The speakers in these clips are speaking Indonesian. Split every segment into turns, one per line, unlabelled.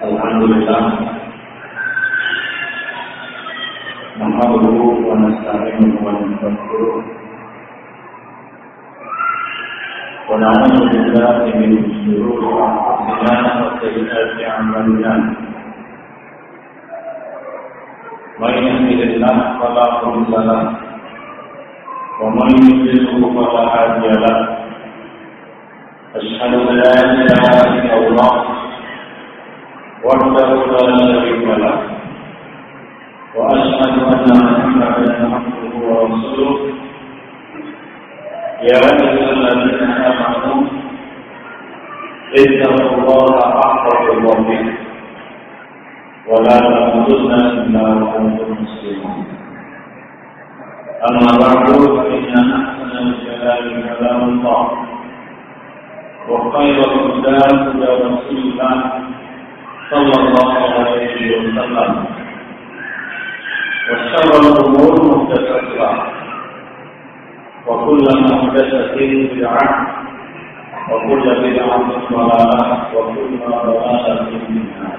الحمد لله. نحمده ونستعينه ونستغفره. ونعوذ بالله من شرور أنفسنا وسيئات أعمالنا. من يهده الله فلا مضل له ومن يضلل فلا هادي له. أشهد أن لا إله إلا الله وحده لا شريك له وأشهد أن محمدا عبده ورسوله. يا أيها الذين آمنوا اتقوا الله حق تقاته ولا تموتن إلا وأنتم مسلمون. أما بعد فإن أحسن الكلام كلام الله وخير الهدى هدى رسول الله صلى الله عليه وسلم. وشر الأمور محدثاتها. وكل محدثة بدعة. وكل بدعة ضلالة. وكل ضلالة في النار.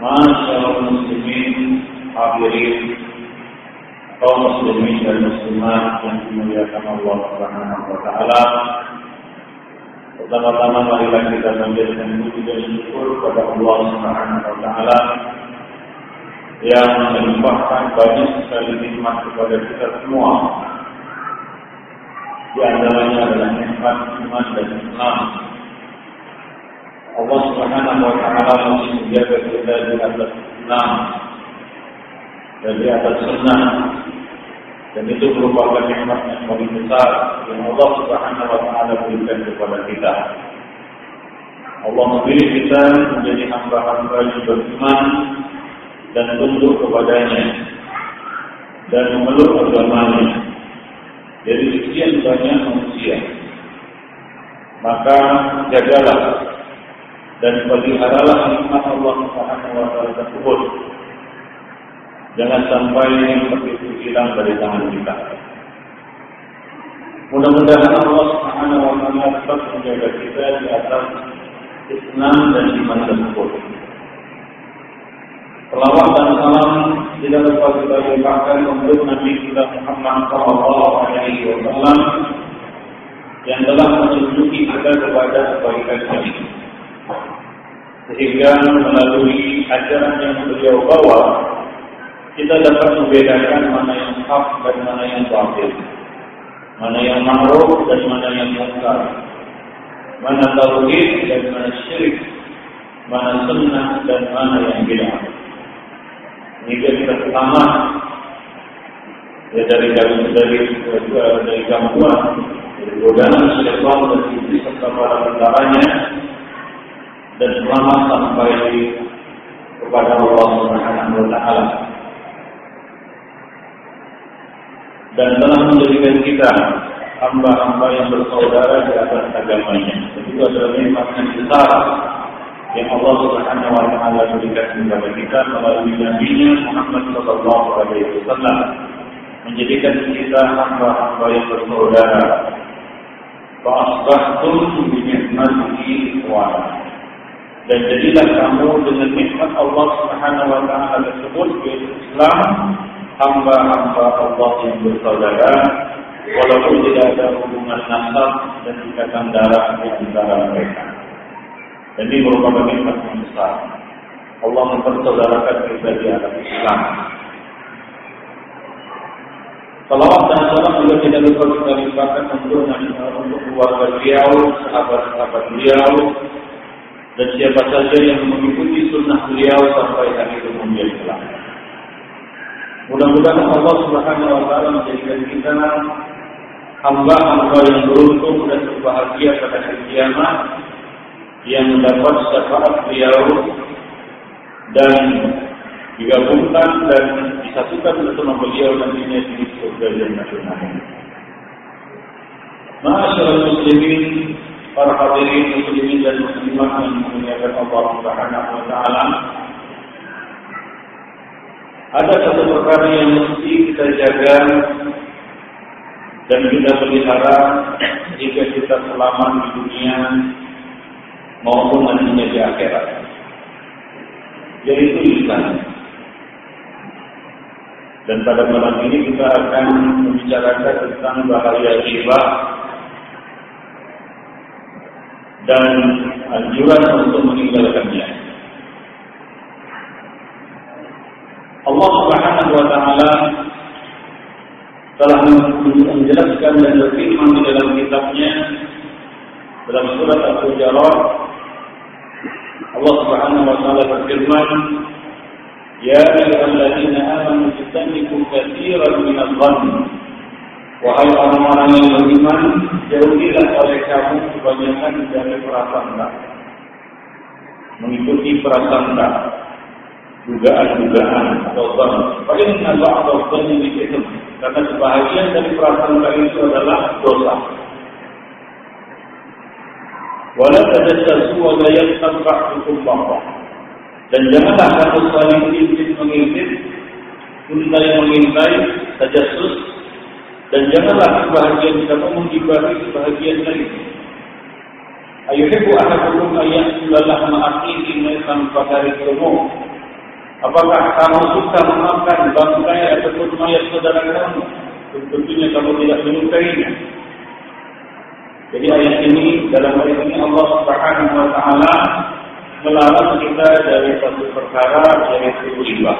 معاشر المسلمين حاضرين. kaum muslimin dan muslimat yang dimuliakan Allah Subhanahu wa taala Pertama-tama marilah kita panjatkan puji dan syukur kepada Allah Subhanahu wa taala yang melimpahkan banyak sekali nikmat kepada kita semua. Di antaranya adalah nikmat iman dan Islam. Allah Subhanahu wa taala masih menjaga kita di atas Islam dan di atas sunnah dan itu merupakan nikmat yang paling besar yang Allah Subhanahu wa taala berikan kepada kita. Allah memilih kita menjadi hamba-hamba yang beriman dan tunduk kepadanya dan memeluk agamanya dari sekian banyak manusia. Maka jagalah dan peliharalah nikmat Allah Subhanahu wa taala tersebut Jangan sampai seperti itu hilang dari tangan kita. Mudah-mudahan Allah Subhanahu wa taala tetap menjaga kita di atas Islam dan iman tersebut. Selawat dan salam tidak lupa kita limpahkan untuk Nabi kita Muhammad Sallallahu Alaihi Wasallam yang telah menunjuki kita kepada kebaikan ini. Sehingga melalui ajaran yang beliau bawa, kita dapat membedakan mana yang hak dan mana yang batil, mana yang ma'ruf dan mana yang munkar, mana tauhid dan mana syirik, mana sunnah dan mana yang bid'ah. Jika kita pertama. Ya dari dari dari dari gangguan, dari godaan syaitan dan iblis serta para tentaranya. Dan selamat sampai kepada Allah Subhanahu wa taala. Dan telah menjadikan kita hamba-hamba yang bersaudara di atas agamanya. Itu adalah nikmat yang besar yang Allah Subhanahu wa taala berikan kepada kita melalui Nabi Muhammad sallallahu alaihi wasallam menjadikan kita hamba-hamba yang bersaudara. Fa'asbahtum bi ni'matihi ikhwana. Dan jadilah kamu dengan nikmat Allah Subhanahu wa taala tersebut yaitu Islam hamba-hamba Allah yang bersaudara walaupun tidak ada hubungan nasab dan ikatan darah di antara mereka. Ini merupakan nikmat yang besar. Allah mempersaudarakan kita di atas Islam. Salawat dan salam juga tidak lupa kita limpahkan untuk untuk keluarga beliau, sahabat-sahabat beliau, dan siapa saja yang mengikuti sunnah beliau sampai hari kemudian kelak. Mudah-mudahan Allah Subhanahu wa taala menjadikan kita hamba-hamba yang beruntung dan berbahagia pada hari kiamat yang mendapat syafaat beliau dan digabungkan dan disatukan bersama beliau nantinya di surga dan nasional. Masyaallah muslimin, para hadirin muslimin dan muslimat yang dimuliakan Allah Subhanahu wa taala. Ada satu perkara yang mesti kita jaga dan kita pelihara jika kita selamat di dunia maupun nantinya di akhirat. yaitu lisan. Dan pada malam ini kita akan membicarakan tentang bahaya riba dan anjuran untuk meninggalkannya. Allah Subhanahu wa taala telah menjelaskan dan berfirman di dalam kitabnya dalam surat Al-Hujurat. Allah Subhanahu wa taala berfirman Ya ayyuhalladzina amanu istaniku katsiran minadh dhann. Wahai orang-orang yang beriman, jauhilah oleh kamu kebanyakan dari prasangka. Mengikuti prasangka, dugaan-dugaan atau bang. Paling nabak atau bang itu. Karena sebahagian dari prasangka itu adalah dosa. Walau tajassasu wa la yastabqa hukum bapa. Dan janganlah kamu saling intip mengintip, mengintai mengintai, tajassus dan janganlah sebahagian kamu menghibari sebahagian lain. Ayuhibu ahadukum ayyakulalah ma'akihi maitan fakari kumu. Apakah kamu suka memakan bangkai ataupun mayat saudara kamu? Tentunya kamu tidak menyukainya. Jadi ayat ini dalam ayat ini Allah Subhanahu wa taala melarang kita dari satu perkara yaitu riba.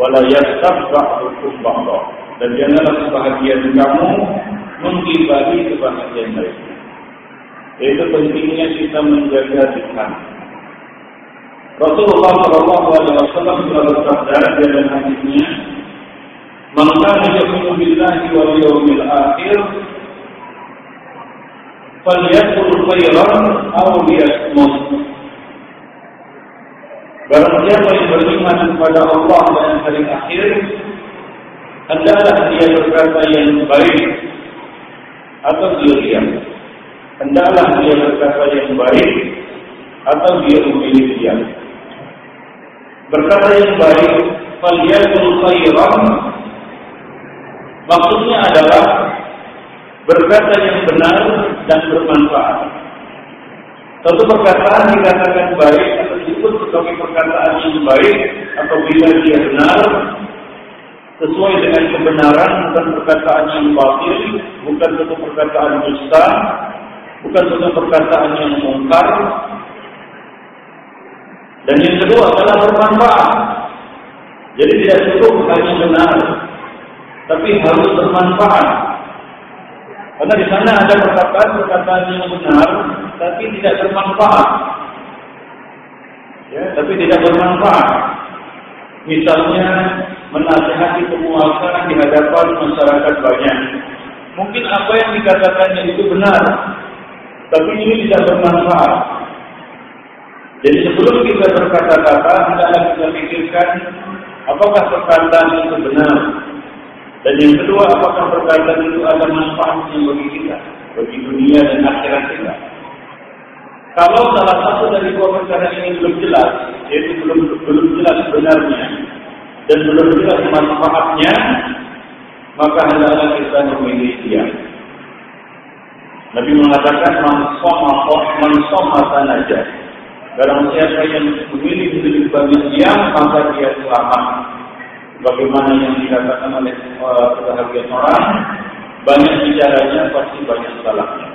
Wala yastab ba'dukum dan janganlah sebahagian kamu menghibari sebahagian mereka. Itu pentingnya kita menjaga lisan. Rasulullah Shallallahu Alaihi Wasallam telah bersabda dalam hadisnya, "Man kana yu'minu billahi wal yawmil akhir, falyakul khairan aw liyasmut." Barang siapa yang beriman kepada Allah dan hari akhir, hendaklah dia berkata yang baik atau dia diam. Hendaklah dia berkata yang baik atau dia memilih diam. Berkata yang baik, falyatul khairan maksudnya adalah berkata yang benar dan bermanfaat. Tentu perkataan dikatakan baik atau disebut sebagai perkataan yang baik apabila dia benar sesuai dengan kebenaran, bukan perkataan yang batil, bukan satu perkataan dusta, bukan satu perkataan yang mungkar. Dan yang kedua adalah bermanfaat. Jadi tidak cukup hanya benar, tapi harus bermanfaat. Karena di sana ada perkataan-perkataan yang benar, tapi tidak bermanfaat. Ya, tapi tidak bermanfaat. Misalnya menasihati penguasa di hadapan masyarakat banyak. Mungkin apa yang dikatakannya itu benar, tapi ini tidak bermanfaat. Jadi sebelum kita berkata-kata, hendaklah kita pikirkan apakah perkataan itu benar. Dan yang kedua, apakah perkataan itu ada manfaatnya bagi kita, bagi dunia dan akhirat kita. Kalau salah satu dari dua perkara ini belum jelas, yaitu belum belum jelas sebenarnya, dan belum jelas manfaatnya, maka hendaklah kita memilih dia. Nabi mengatakan man soma saja. Barang siapa yang memilih menjadi banyak diam, maka dia selamat. Bagaimana yang dikatakan oleh uh, sebagian orang, banyak bicaranya pasti banyak salahnya.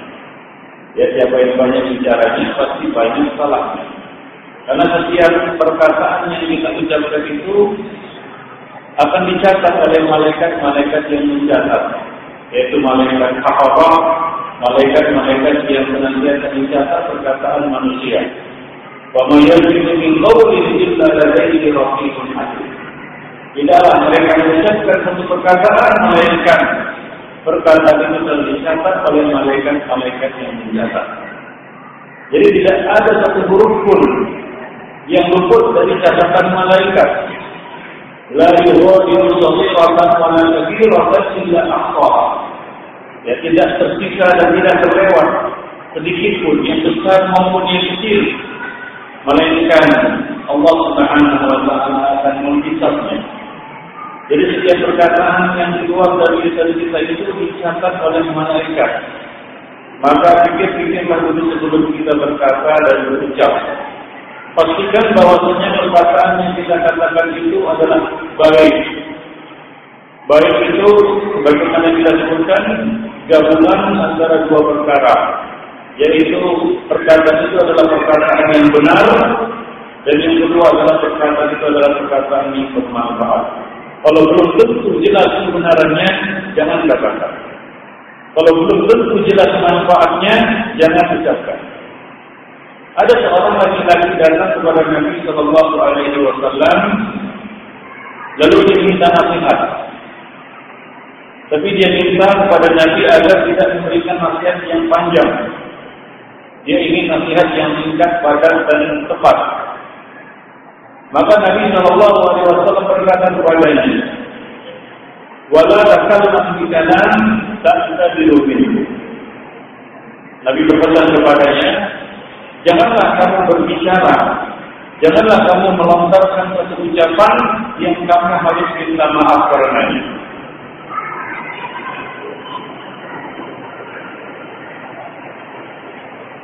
Ya siapa yang banyak bicaranya pasti banyak salahnya. Karena setiap perkataan yang kita ucapkan itu akan dicatat oleh malaikat-malaikat yang mencatat yaitu malaikat hafafah malaikat-malaikat yang senantiasa mencatat perkataan manusia may yalfizu min qawlin illa ladayhi raqibun atid tidaklah mereka mengucapkan satu perkataan malaikat perkataan itu telah dicatat oleh malaikat-malaikat yang mencatat jadi tidak ada satu huruf pun yang luput dari catatan malaikat. La yughadiru saghiratan wa la kabiratan illa ahsaha. Ya tidak tersisa dan tidak terlewat. Sedikit pun yang besar maupun yang kecil melainkan Allah Subhanahu wa taala akan menghisapnya. Jadi setiap perkataan yang keluar dari lisan kita itu dicatat oleh malaikat. Maka pikir-pikirlah dulu sebelum kita berkata dan berucap. pastikan bahwasanya perkataan yang kita katakan itu adalah baik. Baik itu bagaimana kita sebutkan gabungan antara dua perkara, yaitu perkataan itu adalah perkataan yang benar dan yang kedua adalah perkataan itu adalah perkataan yang bermanfaat. Kalau belum tentu jelas kebenarannya, jangan katakan. Kalau belum tentu jelas manfaatnya, jangan ucapkan. Ada seorang laki-laki datang kepada Nabi Shallallahu Alaihi Wasallam, lalu dia minta nasihat. Tapi dia minta kepada Nabi agar tidak memberikan nasihat yang panjang. Dia ingin nasihat yang singkat, padat dan tepat. Maka Nabi Shallallahu Alaihi Wasallam berkata kepadanya, "Wala takallam bi kalam ta'tadilu minhu." Nabi berpesan kepadanya, janganlah kamu berbicara, janganlah kamu melontarkan satu ucapan yang kamu harus minta maaf karenanya.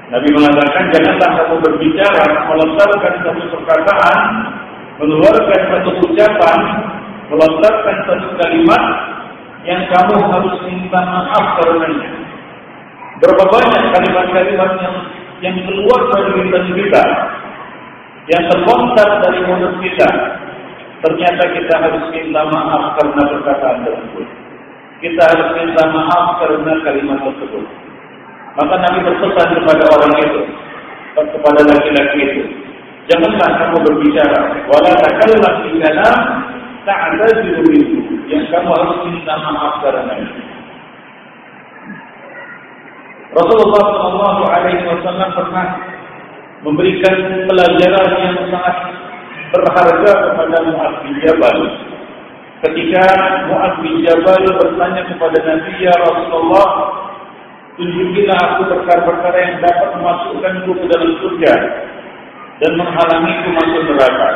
Nabi mengatakan janganlah kamu berbicara melontarkan satu perkataan, mengeluarkan satu ucapan, melontarkan satu kalimat yang kamu harus minta maaf karenanya. Berapa banyak kalimat-kalimat yang yang keluar dari lisan kita, yang terlontar dari mulut kita, ternyata kita harus minta maaf karena perkataan tersebut. Kita harus minta maaf karena kalimat tersebut. Maka Nabi berpesan kepada orang itu, kepada laki-laki itu, janganlah kamu berbicara, wala takallam bi kalam ta'taziru minhu, yang kamu harus minta maaf karena itu. Rasulullah Shallallahu Alaihi Wasallam pernah memberikan pelajaran yang sangat berharga kepada Muaz bin Jabal. Ketika Muaz bin Jabal bertanya kepada Nabi ya Rasulullah, tunjukilah aku perkara-perkara yang dapat memasukkanku ke dalam surga dan menghalangiku masuk neraka.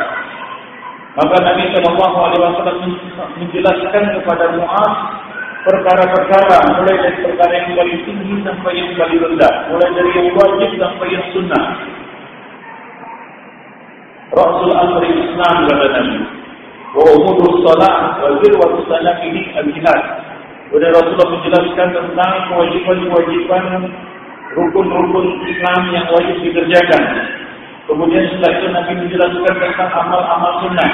Maka Nabi Shallallahu Alaihi Wasallam menjelaskan kepada Muaz perkara-perkara mulai dari perkara yang paling tinggi sampai yang paling rendah, mulai dari yang wajib sampai yang sunnah. Rasul Amri Islam kata Nabi, wa umurus salat wa zirwatu sanatihi al-jihad. Kemudian Rasulullah menjelaskan tentang kewajiban-kewajiban rukun-rukun Islam yang wajib dikerjakan. Kemudian setelah itu Nabi menjelaskan tentang amal-amal sunnah.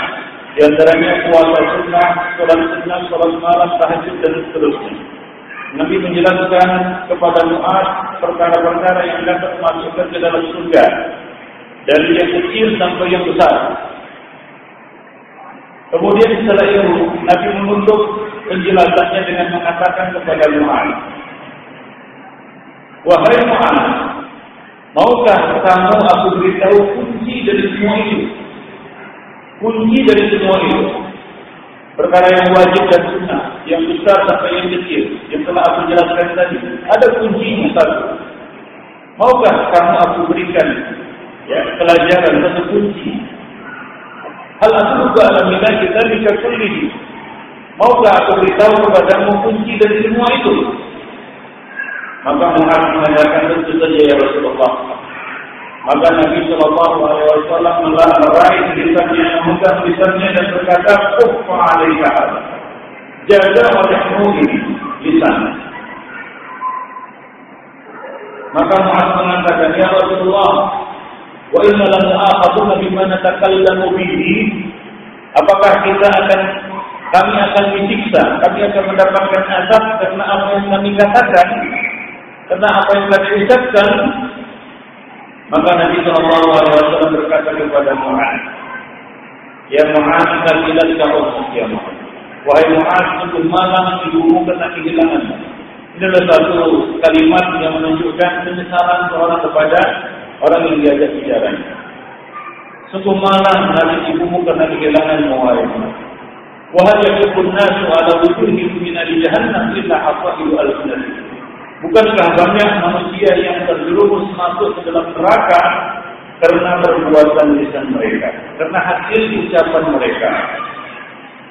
Di antaranya puasa sunnah, sholat sunnah, sholat malam, tahajud dan seterusnya. Nabi menjelaskan kepada Mu'ad perkara-perkara yang dapat masukkan ke dalam surga. Dari yang kecil sampai yang besar. Kemudian setelah itu Nabi menutup penjelasannya dengan mengatakan kepada Mu'ad. Wahai Mu'ad, maukah kamu aku beritahu kunci dari semua itu? kunci dari semua itu. Perkara yang wajib dan sunnah yang besar sampai yang kecil yang telah aku jelaskan tadi. Ada kuncinya satu. Maukah kamu aku berikan ya pelajaran satu kunci? Hal juga alamilah kita bisa kulli maukah aku beritahu kepadamu kunci dari semua itu maka Muhammad mengatakan tentu saja ya Rasulullah maka Nabi Shallallahu Alaihi Wasallam meraih lisannya, memegang lisannya dan berkata, "Kuffa alaika Jaga olehmu ini lisan. Maka Muhammad mengatakan, Ya Rasulullah, wa inna lahu akhaduna bima natakallamu bihi. Apakah kita akan kami akan disiksa, kami akan mendapatkan azab karena apa yang kami katakan, karena apa yang kami ucapkan, maka Nabi Shallallahu Alaihi Wasallam berkata kepada Muhammad, Ya Muhammad, kalilah kau ya Muhammad. Wahai Muhammad, untuk malam ibumu kena kehilangan. Ini adalah satu kalimat yang menunjukkan penyesalan seorang kepada orang yang diajak bicara. Sungguh malam nanti ibumu kena kehilangan wahai Wahai yakubun nasu ala wujuhihim min jahannam illa hafa'ilu al-sunnah. Bukankah banyak manusia yang terjerumus masuk ke dalam neraka karena perbuatan lisan mereka, karena hasil ucapan mereka.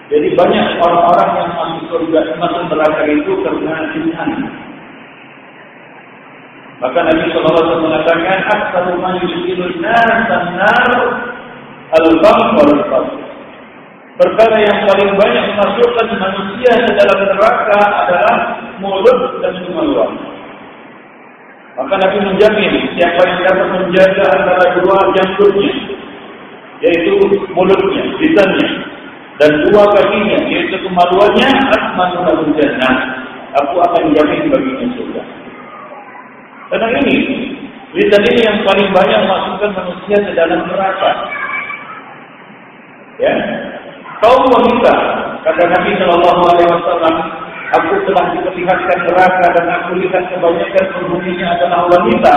Jadi banyak orang-orang yang masuk surga, masuk neraka itu karena lisan. Maka Nabi SAW mengatakan, Aksaru man yusilul nar al-bam wal Perkara yang paling banyak memasukkan manusia ke dalam neraka adalah mulut dan kemaluan. Maka Nabi menjamin siapa yang dapat menjaga antara dua janggutnya, yaitu mulutnya, lisannya, dan dua kakinya, yaitu kemaluannya, asmanu lahul jannah. Aku akan jamin baginya surga. Karena ini, lisan ini yang paling banyak masukkan manusia ke dalam neraka. Ya, kaum wanita, kata Nabi Shallallahu Alaihi Wasallam, aku telah diperlihatkan neraka dan aku lihat kebanyakan penghuninya adalah wanita.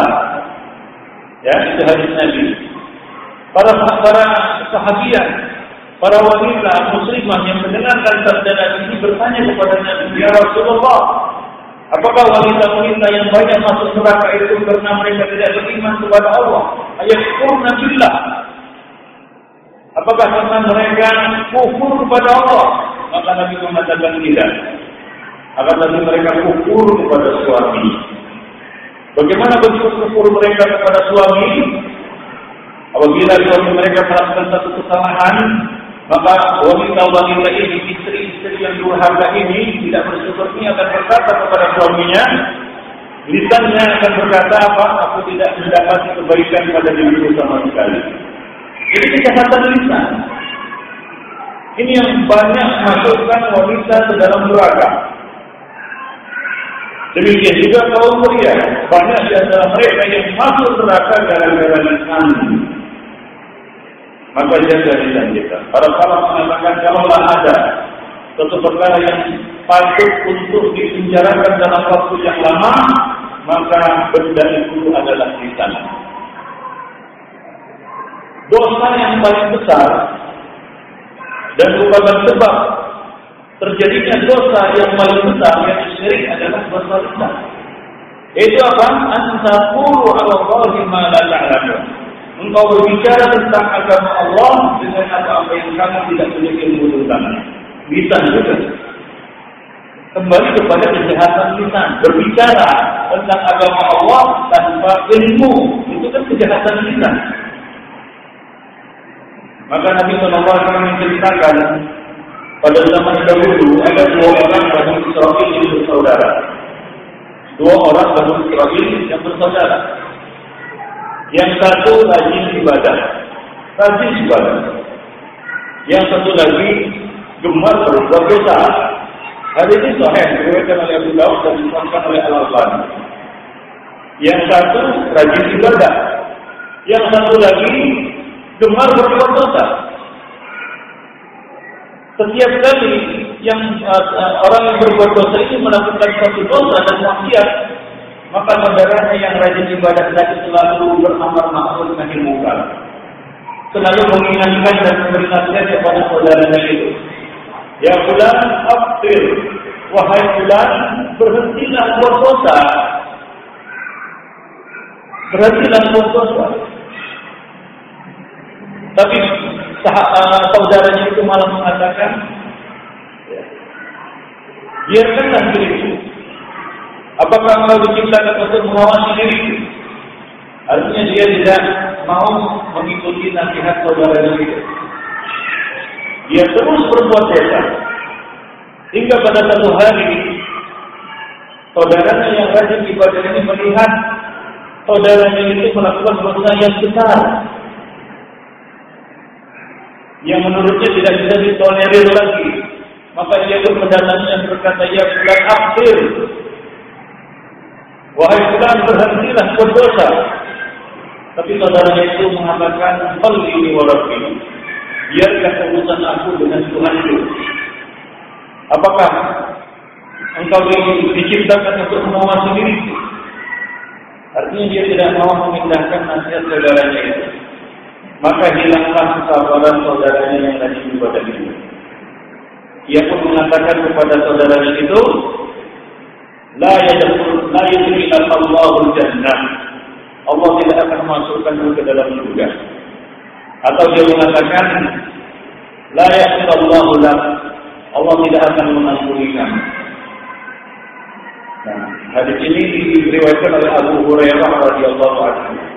Ya, itu hadis Nabi. Para para sahabiat, para wanita muslimah yang mendengarkan sabda Nabi ini bertanya kepada Nabi, Ya Rasulullah, apakah wanita-wanita yang banyak masuk neraka itu karena mereka tidak beriman kepada Allah? Ayat kurna billah. Apakah karena mereka kufur kepada Allah? Maka Nabi mengatakan tidak akan tetapi mereka kufur kepada suami. Bagaimana bentuk kufur mereka kepada suami? Apabila suami mereka melakukan satu kesalahan, maka wanita-wanita ini, istri-istri yang durhaka ini tidak bersyukur ini akan berkata kepada suaminya, lisannya akan berkata apa? Aku tidak mendapat kebaikan pada diriku sama sekali. Ini kejahatan lisan. Ini yang banyak masukkan wanita ke dalam neraka. Demikian juga kaum pria, banyak di antara mereka yang masuk neraka gara-gara lisan. Maka jaga lisan kita. Para sahabat mengatakan kalaulah ada satu perkara yang patut untuk dipenjarakan dalam waktu yang lama, maka benda itu adalah lisan. Dosa yang paling besar dan merupakan sebab terjadinya dosa yang paling besar yang syirik adalah dosa lisan. Itu apa? Antaqulu 'ala Allahi ma la ta'lamun. Engkau berbicara tentang agama Allah dengan apa-apa yang kamu tidak punya ilmu tentangnya. Lisan juga. Kembali kepada kejahatan lisan. Berbicara tentang agama Allah tanpa ilmu. Itu kan kejahatan lisan. Maka Nabi SAW menceritakan pada zaman dahulu ada dua orang Bani Israel yang bersaudara. Dua orang Bani Israel yang bersaudara. Yang satu rajin ibadah, rajin ibadah. Yang satu lagi gemar berbuat dosa. Hari ini sahih diriwayatkan oleh Abu Daud dan disahkan oleh Al Albani. Yang satu rajin ibadah, yang satu lagi gemar berbuat dosa. Setiap kali yang uh, orang yang berbuat dosa ini melakukan suatu dosa dan maksiat, maka saudaranya yang rajin ibadah tadi selalu beramar ma'ruf nahi munkar. Selalu mengingatkan dan memberi kepada saudaranya itu. Ya bulan aftir, wahai bulan berhentilah buat dosa. Berhentilah buat dosa. Tapi uh, saudaranya itu malah mengatakan, biarkanlah diriku. Apakah engkau diciptakan untuk mengawasi diriku? Artinya dia tidak mau mengikuti nasihat saudaranya itu. Dia terus berbuat dosa. Hingga pada satu hari, saudaranya yang rajin ibadah ini melihat saudaranya itu melakukan dosa yang besar yang menurutnya tidak bisa ditolerir lagi. Maka dia pun mendatangi dan berkata, Ya bulan akhir, wahai bulan berhentilah berdosa. Tapi saudaranya itu mengatakan, Qalli wa Rabbi, biarkan urusan aku dengan Tuhan itu. Apakah engkau diciptakan untuk mengawasi diri? Artinya dia tidak mau memindahkan nasihat saudaranya itu maka hilanglah kesabaran saudaranya yang tadi kepada itu. Ia pun mengatakan kepada saudaranya itu, La yadkhul la yudkhil Allahu jannah. Allah tidak akan masukkan ke dalam surga. Atau dia mengatakan, La yaghfirullahu lak. Allah tidak akan mengampuni kamu. Nah, Hadis ini diriwayatkan oleh Abu Hurairah radhiyallahu anhu.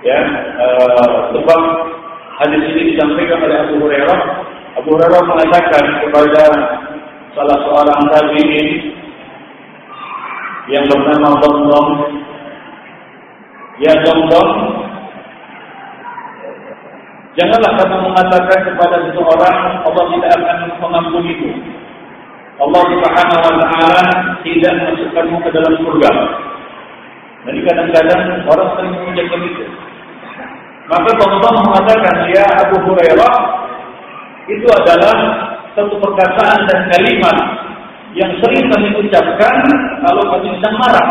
Ya, uh, sebab hadis ini disampaikan oleh Abu Hurairah. Abu Hurairah mengatakan kepada salah seorang tabi'in yang bernama Domdom, ya Domdom, janganlah kamu mengatakan kepada seseorang Allah tidak akan mengampunimu. Allah Subhanahu wa taala tidak memasukkanmu ke dalam surga. Jadi kadang-kadang orang sering mengucap begitu. Maka Allah mengatakan ya Abu Hurairah itu adalah satu perkataan dan kalimat yang sering kami ucapkan kalau kami sedang marah.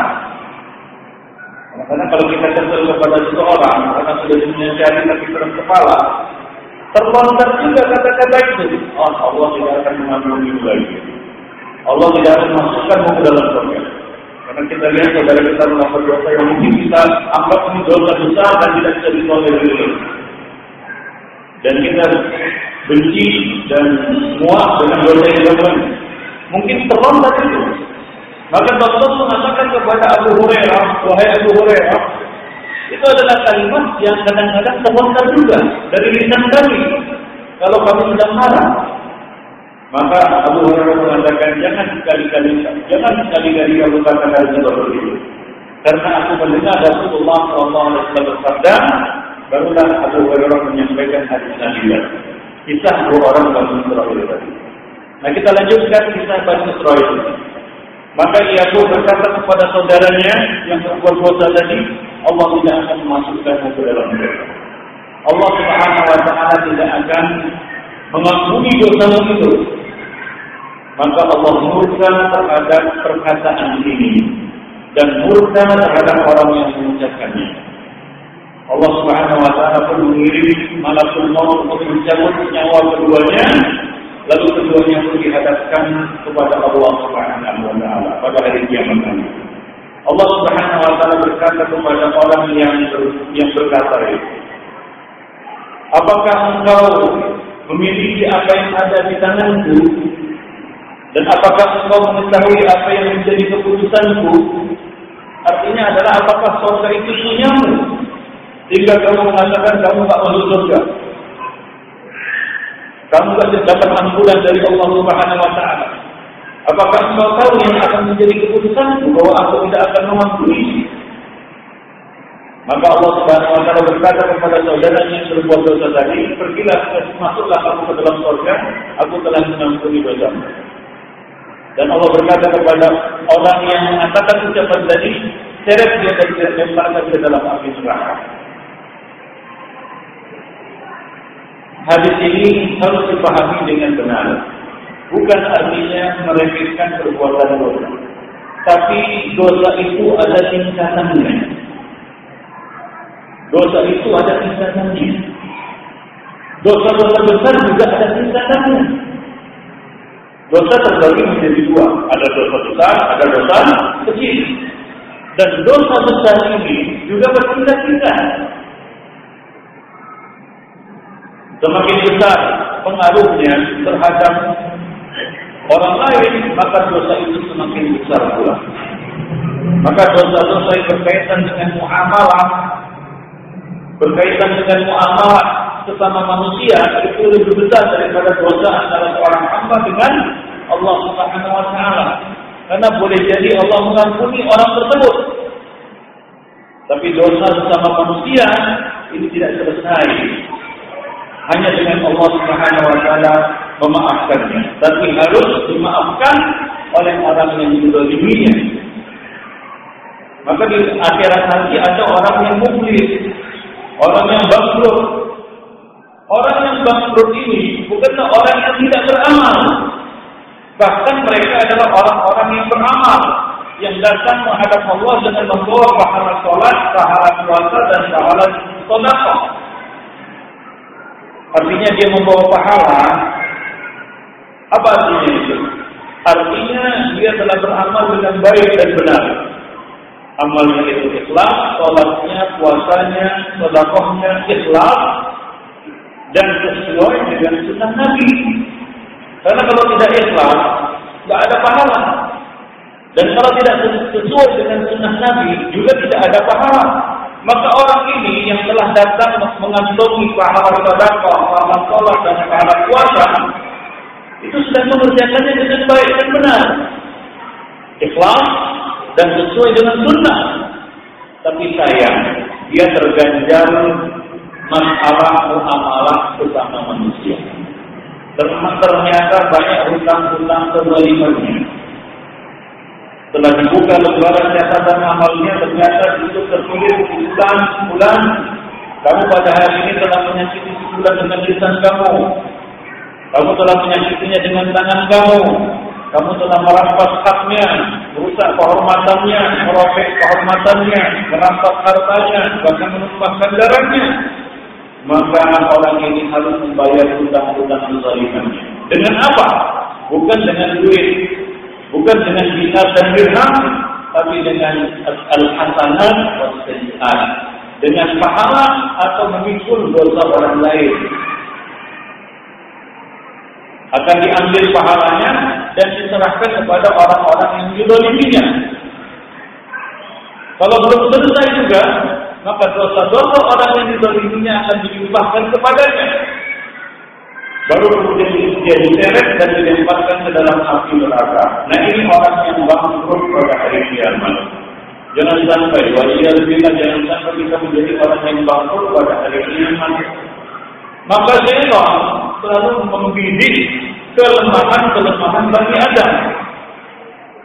Karena kalau kita kesal kepada seseorang karena sudah menyadari tapi keras kepala, terlontar juga kata-kata itu. Oh, Allah tidak akan mengampuni lagi. Allah tidak akan masukkan ke dalam surga. Karena kita lihat saudara kita melakukan dosa yang mungkin kita anggap ini dosa besar dan tidak bisa ditolerir. Dan kita benci dan muak dengan dosa yang dilakukan. Mungkin terlontar itu. Maka Rasulullah mengatakan kepada Abu Hurairah, wahai Abu Hurairah, itu adalah kalimat yang kadang-kadang terlontar juga dari lisan kami. Kalau kami sedang marah, maka Abu Hurairah mengatakan jangan sekali-kali jangan sekali-kali kamu katakan seperti itu. Karena aku mendengar Rasulullah SAW bersabda, barulah Abu Hurairah menyampaikan hadis Nabi Kisah dua orang Bani Israel tadi. Nah kita lanjutkan kisah Bani Israel. Maka pun berkata kepada saudaranya yang berbuat dosa tadi, Allah tidak akan memasukkan ke dalam neraka. Allah Subhanahu wa taala tidak akan mengampuni dosa itu maka Allah murka terhadap perkataan ini dan murka terhadap orang yang mengucapkannya. Allah Subhanahu wa taala pun mengirim malakul maut untuk mencabut nyawa keduanya lalu keduanya pun dihadapkan kepada Allah Subhanahu wa taala pada hari kiamat nanti. Allah Subhanahu wa taala berkata kepada orang yang ber, yang berkata itu, Apakah engkau memiliki apa yang ada di tanganku dan apakah engkau mengetahui apa yang menjadi keputusanku? Artinya adalah apakah surga itu punyamu? Jika kamu mengatakan kamu tak masuk surga. Kamu tidak dapat ampunan dari Allah Subhanahu wa taala. Apakah engkau tahu yang akan menjadi keputusanku bahwa aku tidak akan mengampuni? Maka Allah Subhanahu wa taala berkata kepada saudara yang berbuat dosa tadi, "Pergilah masuklah kamu ke dalam surga, aku telah mengampuni dosamu." Dan Allah berkata kepada orang yang mengatakan ucapan tadi, seret dia dan dilemparkan ke dalam api neraka. Hadis ini harus dipahami dengan benar. Bukan artinya meremehkan perbuatan dosa. Tapi dosa itu ada tingkatannya. Dosa itu ada tingkatannya. Dosa-dosa besar juga ada tingkatannya. Dosa terbagi menjadi dua. Ada dosa besar, ada dosa kecil. Dan dosa besar ini juga bertingkat-tingkat. Semakin besar pengaruhnya terhadap orang lain, maka dosa itu semakin besar pula. Maka dosa-dosa yang berkaitan dengan muamalah, berkaitan dengan muamalah sesama manusia itu lebih besar daripada dosa antara hamba dengan Allah Subhanahu wa taala. Karena boleh jadi Allah mengampuni orang tersebut. Tapi dosa sesama manusia ini tidak selesai hanya dengan Allah Subhanahu wa taala memaafkannya. Tapi harus dimaafkan oleh orang yang mendoliminya. Maka di akhirat nanti ada orang yang muflis, orang yang bangkrut, Orang yang bangkrut ini bukanlah orang yang tidak beramal. Bahkan mereka adalah orang-orang yang beramal. Yang datang menghadap Allah dengan membawa pahala sholat, pahala puasa, dan pahala sodakoh. Artinya dia membawa pahala. Apa artinya itu? Artinya dia telah beramal dengan baik dan benar. Amalnya itu ikhlas, sholatnya, puasanya, sodakohnya ikhlas, dan sesuai dengan sunnah Nabi. Karena kalau tidak ikhlas, tidak ada pahala. Dan kalau tidak sesuai dengan sunnah Nabi, juga tidak ada pahala. Maka orang ini yang telah datang mengantongi pahala sedekah, pahala sholat dan pahala puasa, itu sudah mengerjakannya dengan baik dan benar. Ikhlas dan sesuai dengan sunnah. Tapi sayang, dia terganjal masalah muamalah bersama manusia. Ternyata banyak hutang-hutang kezalimannya. Setelah dibuka lembaran catatan amalnya, ternyata itu tertulis bulan-bulan. Kamu pada hari ini telah menyakiti sebulan dengan lisan kamu. Kamu telah menyakitinya dengan tangan kamu. Kamu telah merampas haknya, merusak kehormatannya, merobek kehormatannya, merampas hartanya, bahkan menumpahkan darahnya. Maka orang ini harus membayar hutang-hutang kezalimannya. Dengan apa? Bukan dengan duit, bukan dengan dinar dan dirham, tapi dengan al-hasanat wa sayyi'at. Dengan pahala atau memikul dosa orang lain akan diambil pahalanya dan diserahkan kepada orang-orang yang didoliminya. Kalau belum selesai juga, maka dosa-dosa orang yang didoliminya akan dilimpahkan kepadanya. Baru kemudian dia diseret dan dilemparkan ke dalam api neraka. Nah ini orang yang bangkrut pada hari kiamat. Jangan sampai, waliyahulillah, jangan sampai kita menjadi orang yang bangkrut pada hari kiamat. Maka syaitan selalu membidik kelemahan-kelemahan Bani Adam.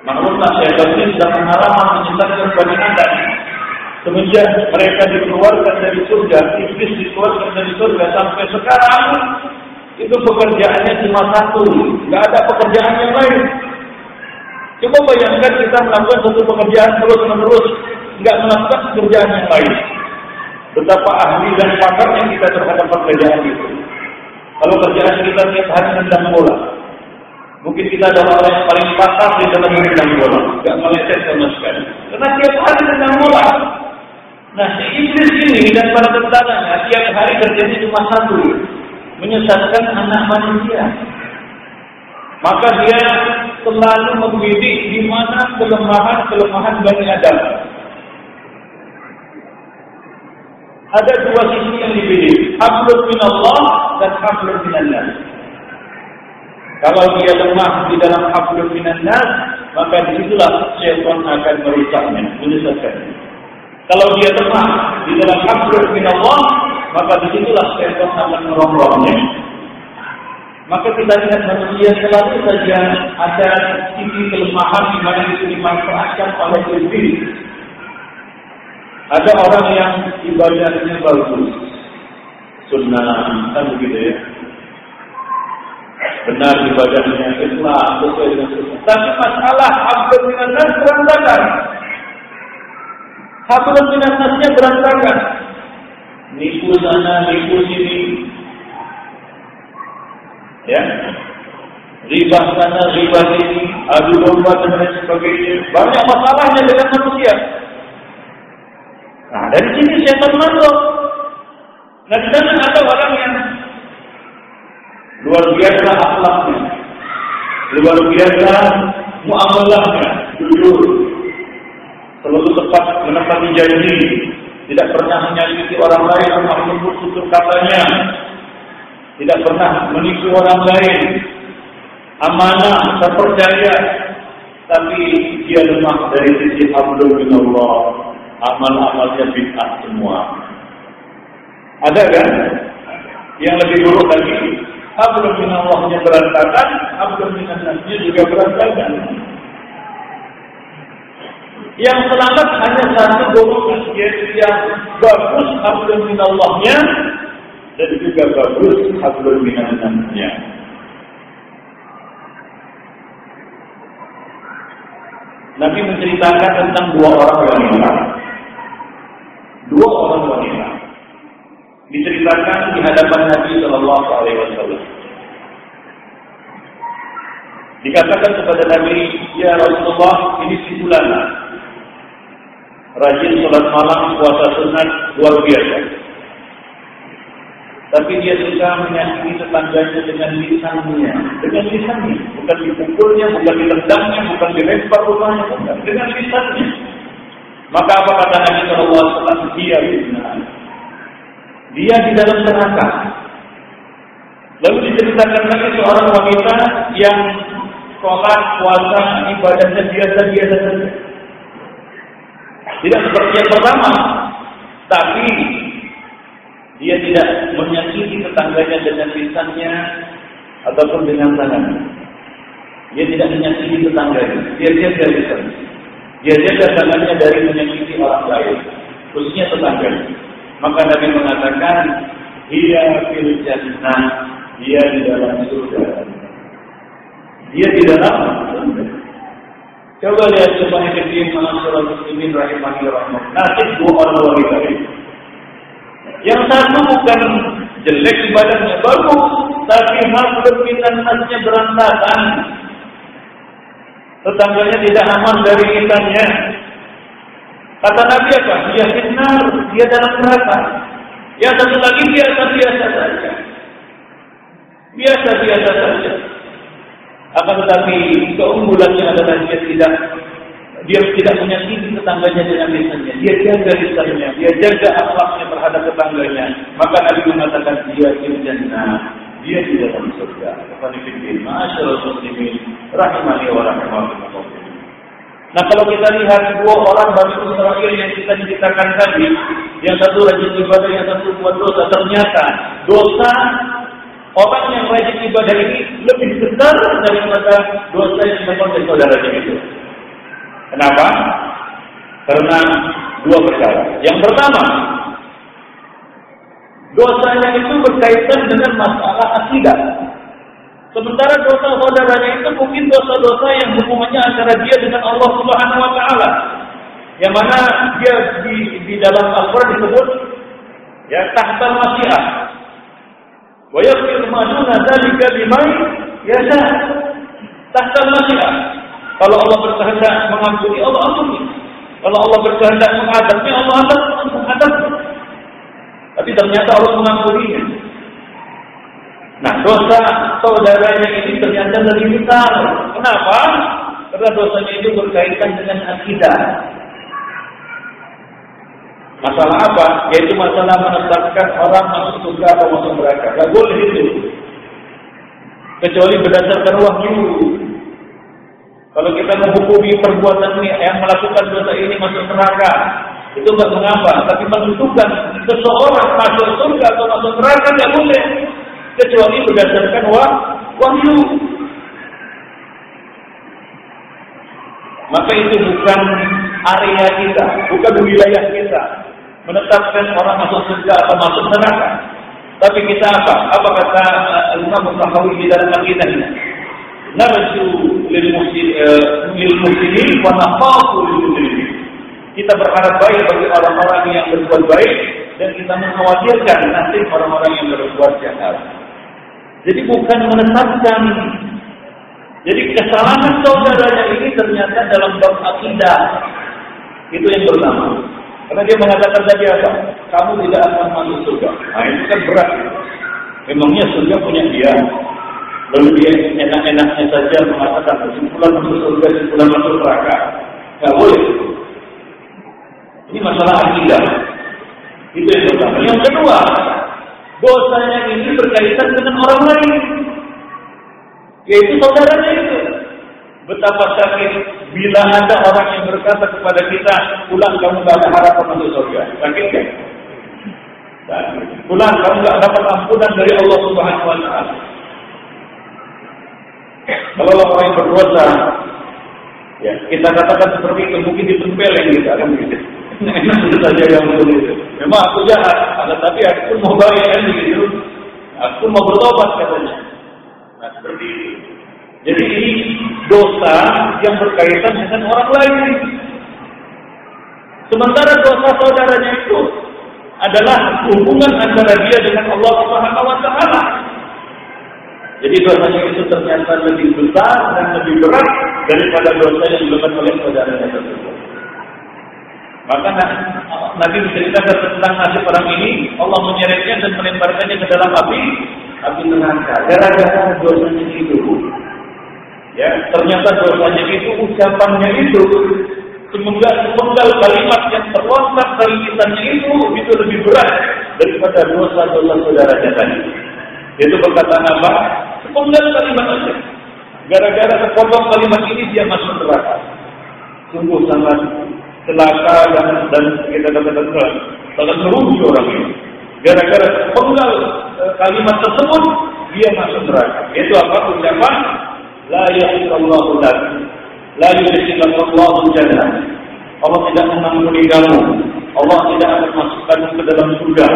Syaitan ini sedang mengalami menyesatkan Bani Adam. Semenjak mereka dikeluarkan dari surga, iblis dikeluarkan dari surga sampai sekarang, itu pekerjaannya cuma satu, nggak ada pekerjaan yang lain. Coba bayangkan kita melakukan satu pekerjaan terus menerus, nggak melakukan pekerjaan yang lain. Betapa ahli dan pakarnya kita terhadap pekerjaan itu. Kalau kerjaan kita tiap hari tentang bola, mungkin kita adalah orang yang paling pakar di dalam tentang bola, nggak meleset sama sekali. Karena tiap hari tentang bola. Nah, si iblis ini dan para tentaranya tiap hari kerjanya cuma satu, menyesatkan anak manusia. Maka dia selalu membidik di mana kelemahan-kelemahan Bani Adam. Ada dua sisi yang dipilih, hablum minallah dan hablum minannas. Kalau dia lemah di dalam hablum minannas, maka di situlah syaitan akan merusaknya, menyesatkannya. Kalau dia lemah di dalam hablum minallah, maka di situlah syaitan akan merongrongnya. Maka kita lihat manusia selalu saja ada sisi kelemahan di mana itu dimanfaatkan oleh iblis ada orang yang ibadahnya bagus, sunnah kan begitu ya. Benar ibadahnya ikhlas sesuai dengan sunnah. Tapi masalah abdul minan berantakan. Abdul minan berantakan. Nipu sana, nipu sini. Ya, riba sana, riba sini, adu domba dan lain sebagainya. Banyak masalahnya dengan manusia. Nah, dari sini syaitan masuk. Nah, di sana ada orang yang luar biasa akhlaknya, luar biasa muamalahnya, jujur, selalu tepat menepati janji, tidak pernah menyakiti orang lain, menyebut tutur katanya, tidak pernah menipu orang lain, amanah, terpercaya, tapi dia lemah dari sisi Abdul bin Allah amal-amalnya bid'ah semua. Ada kan? Yang lebih buruk lagi, Hablum minallahnya berantakan, hablum minannasnya juga berantakan. Yang selamat hanya satu golongan, yaitu yang bagus hablum minallahnya dan juga bagus hablum minannasnya. Nabi menceritakan tentang dua orang wanita dua orang wanita diceritakan di hadapan Nabi Shallallahu Alaihi Wasallam. Dikatakan kepada Nabi, ya Rasulullah, ini si Fulana. Rajin sholat malam, puasa sunat, luar biasa. Tapi dia suka menyakiti tetangganya dengan lisannya. Dengan lisannya. Bukan dipukulnya, bukan ditendangnya, bukan dilempar rumahnya. Bukan. Dengan lisannya. Maka apa kata Nabi SAW? Dia fitnah. Dia di dalam neraka. Lalu diceritakan lagi seorang wanita yang sholat, puasa, ibadahnya biasa-biasa saja. Tidak seperti yang pertama, tapi dia tidak menyakiti tetangganya dengan lisannya ataupun dengan tangannya. Dia tidak menyakiti tetangganya. Dia jaga lisannya. Dia jaga tangannya dari menyakiti orang lain, khususnya tetangganya. Maka Nabi mengatakan, dia fil jannah, dia di dalam surga. Dia di dalam surga. Coba lihat semuanya kecil masyarakat muslimin rahimahnya rahimah. Nasib dua orang wanita ini. Yang satu bukan jelek ibadahnya bagus, tapi makhluk nasnya berantakan. Tetangganya tidak aman dari lisannya. Kata Nabi apa? Dia fitnah, dia dalam neraka. Yang satu lagi biasa-biasa saja. Biasa-biasa saja. Akan tetapi keunggulannya adalah dia tidak dia tidak menyakiti tetangganya dengan lisannya. Dia jaga lisannya, dia jaga akhlaknya terhadap tetangganya. Maka Nabi mengatakan dia fil jannah. Dia di dalam surga. Kepada masyaallah muslimin, rahimani wa rahimakumullah. Nah kalau kita lihat dua orang Bani Israel yang kita ceritakan tadi, yang satu rajin ibadah, yang satu buat dosa, ternyata dosa orang yang rajin ibadah ini lebih besar daripada dosa yang dilakukan oleh saudaranya itu. Kenapa? Karena dua perkara. Yang pertama, dosanya itu berkaitan dengan masalah akidah. Sementara dosa saudaranya itu mungkin dosa-dosa yang hukumannya antara dia dengan Allah Subhanahu wa taala. Yang mana dia di, di dalam Al-Qur'an disebut ya tahta masyiah. Wa yaghfir ma duna dzalika liman yasha. Tahta. Kalau Allah berkehendak mengampuni, Allah ampuni. Kalau Allah berkehendak mengadabnya, Allah adab. Tapi ternyata Allah mengampuninya. Nah, dosa saudaranya ini ternyata lebih besar. Kenapa? Karena dosanya itu berkaitan dengan akidah. Masalah apa? Yaitu masalah menetapkan orang masuk surga atau masuk neraka. Gak boleh itu. Kecuali berdasarkan wahyu. Kalau kita menghukumi perbuatan ini yang melakukan dosa ini masuk neraka, itu nggak mengapa. Tapi menentukan seseorang masuk surga atau masuk neraka nggak boleh, kecuali berdasarkan wah, wahyu. Maka itu bukan area kita, bukan wilayah kita menetapkan orang masuk surga atau masuk neraka. Tapi kita apa? Apa kata uh, Imam Mustahawi di dalam akidahnya? Narju lil muslimin wa nakhafu lil mujrimin. Kita berharap baik bagi orang-orang yang berbuat baik dan kita mengkhawatirkan nasib orang-orang yang berbuat jahat. Jadi bukan menetapkan jadi kesalahan saudaranya ini ternyata dalam bab akidah. Itu yang pertama. Karena dia mengatakan tadi apa? Kamu tidak akan masuk surga. Nah itu kan berat. Memangnya surga punya dia. Lalu dia enak-enaknya saja mengatakan kesimpulan masuk surga, kesimpulan masuk neraka. Gak boleh. Ini masalah akidah. Itu yang pertama. Yang kedua, dosanya ini berkaitan dengan orang lain. Yaitu saudaranya itu. Betapa sakit bila ada orang yang berkata kepada kita, pulang kamu gak ada harapan masuk surga. Sakit kan? Pulang kamu gak dapat ampunan dari Allah Subhanahu Wa Taala. Kalau orang yang berdosa, ya kita katakan seperti itu mungkin ditempeleng gitu, akan begitu. Enak saja yang itu. Memang aku jahat, ada tapi aku mau baik kan begitu. Aku mau bertobat katanya. Nah seperti itu. Jadi ini dosa yang berkaitan dengan orang lain. Sementara dosa saudaranya itu adalah hubungan antara dia dengan Allah Subhanahu wa taala. Jadi dosanya itu ternyata lebih besar dan lebih berat daripada dosa yang dilakukan oleh saudaranya tersebut. Maka Nabi menceritakan tentang nasib orang ini, Allah menyeretnya dan melemparkannya ke dalam api, api neraka. Gara-gara dosanya itu. Ya, ternyata dosanya itu, ucapannya itu, semoga sepenggal kalimat yang terlontar dari lisannya itu, itu lebih berat daripada dosa-dosa saudaranya tadi. Itu perkataan apa? Sepenggal kalimat saja. Gara-gara sepotong kalimat ini dia masuk neraka. Sungguh sangat celaka dan, dan kita katakan sangat merugi orang ini. Gara-gara sepenggal eh, kalimat tersebut dia masuk neraka. Itu apa ucapan? La yahillallahu lak. La yudkhilallahu jannah. Allah tidak mengampuni kamu. Allah tidak akan masukkan ke dalam surga.